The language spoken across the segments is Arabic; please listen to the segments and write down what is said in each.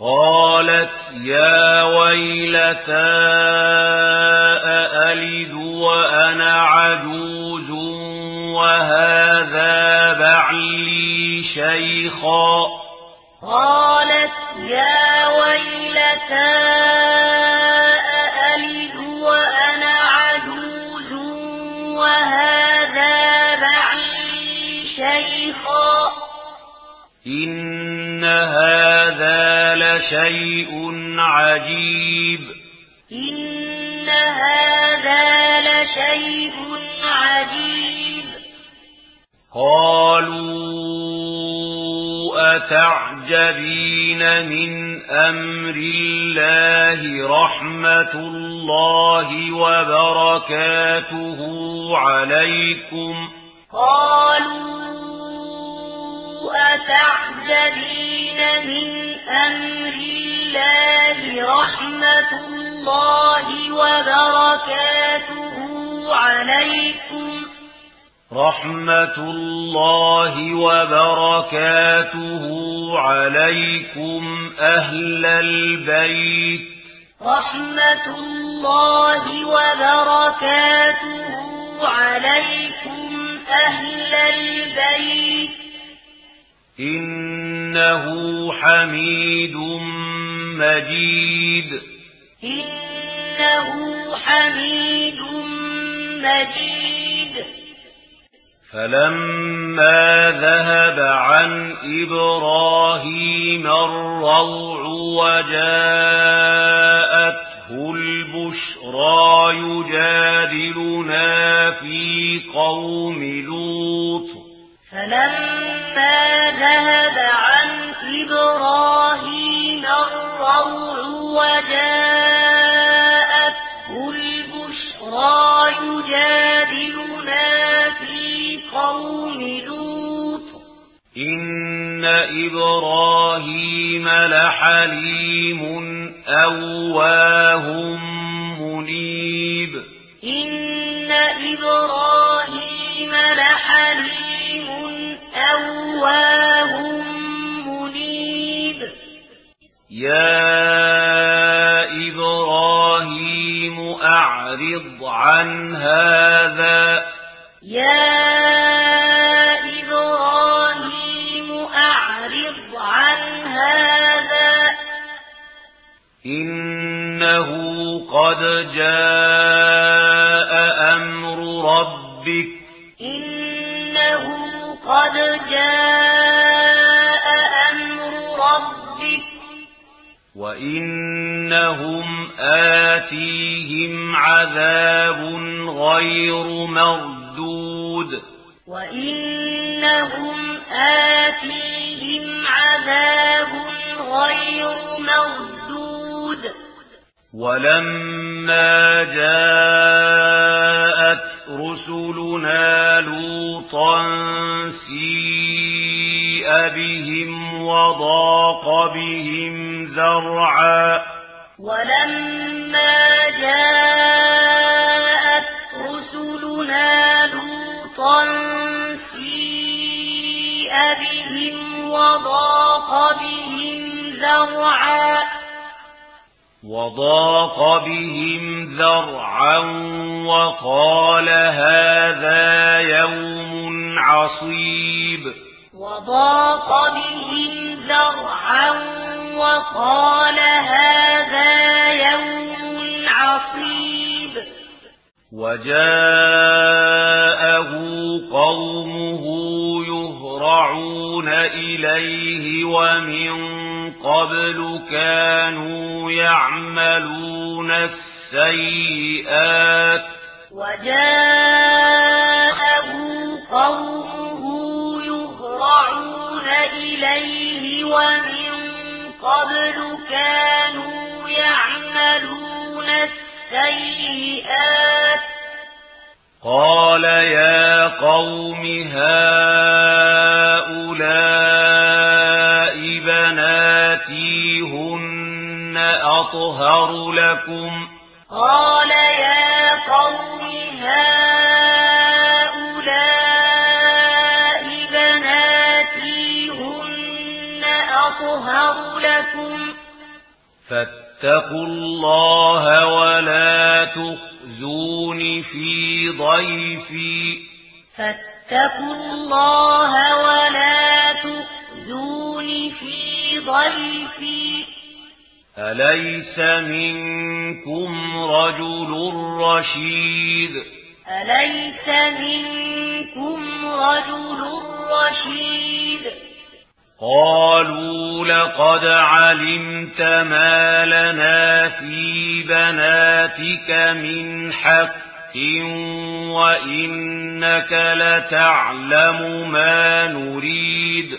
قالت يا ويلتا أألد وأنا عجوز وهذا بعلي شيخا؟ قالت يا ويلتا لشيء عجيب. إن هذا لشيء عجيب. قالوا أتعجبين من أمر الله رحمة الله وبركاته عليكم؟ قالوا أتعجبين من أمر الله رحمة الله وبركاته عليكم. رحمة الله وبركاته عليكم أهل البيت. رحمة الله وبركاته عليكم أهل البيت. إنه حميد مجيد. إنه حميد مجيد. فلما ذهب عن إبراهيم الروع وجاءته البشرى يجادلنا في قوم لوط. فلما ذهب إن إبراهيم لحليم أواه منيب إن إبراهيم لحليم أواه منيب يا قد جاء أمر ربك. إنه قد جاء أمر ربك. وإنهم آتيهم عذاب غير مردود. وإنهم آتيهم عذاب غير مردود. ولما جاءت رسلنا لوطا سيئ بهم وضاق بهم زرعا ولما جاءت رسلنا لوطا سيئ بهم وضاق بهم زرعا وضاق بهم ذرعا وقال هذا يوم عصيب. وضاق بهم ذرعا وقال هذا يوم عصيب. وجاءه قومه يهرعون إليه ومن قبل كانوا يعملون السيئات. وجاءه قومه يهرعون إليه ومن قبل كانوا يعملون السيئات. قال يا قوم هذا أطهر لكم قال يا قوم هؤلاء بناتي هن أطهر لكم فاتقوا الله ولا تخزون في ضيفي فاتقوا الله ولا تخزون في ضيفي أليس منكم رجل رشيد أليس منكم رجل رشيد قالوا لقد علمت ما لنا في بناتك من حق وإنك لتعلم ما نريد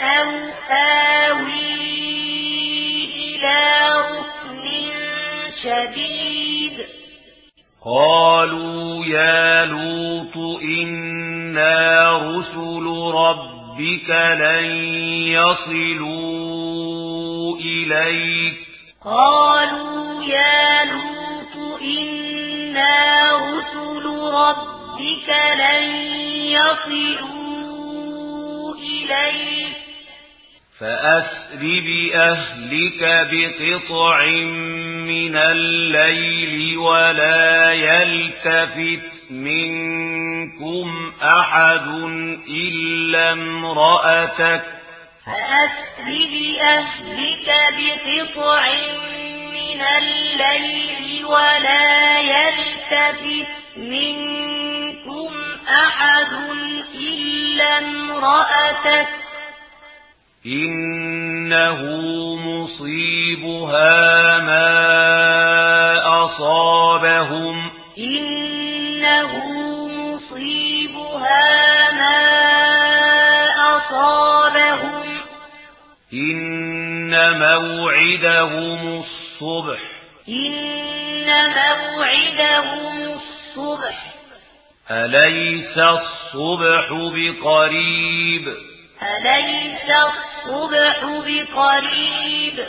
أو آوي إلى ركن شديد. قالوا يا لوط إنا رسل ربك لن يصلوا إليك. قالوا يا لوط إنا رسل ربك لن يصلوا فأسر بأهلك بقطع من الليل ولا يلتفت منكم أحد إلا امرأتك. فأسر بأهلك بقطع من الليل ولا يلتفت منكم أحد إلا إنه مصيبها ما أصابهم إنه مصيبها ما أصابهم إن موعدهم الصبح إن موعدهم الصبح أليس الصبح الصبح بقريب. أليس الصبح بقريب؟